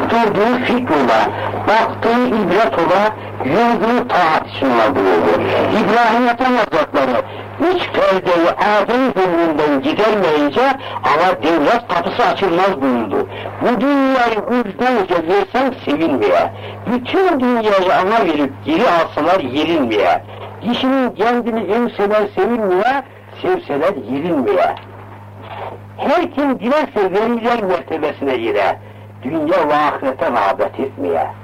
durduğu fikr ola, baktığı ibret ola, yürüdüğü taat sunma buyurdu. İbrahim Hazretleri üç perdeyi Adem gönlünden gidermeyince ama devlet kapısı açılmaz buyurdu. Bu dünyayı ucuzca versem sevinmeye, bütün dünyayı ana verip geri alsalar yerilmeye, kişinin kendini emseler sevilmeye, sevseler yerilmeye. Her kim dilerse veriler mertebesine girer. Dünya ve ahirete rağbet etmeye.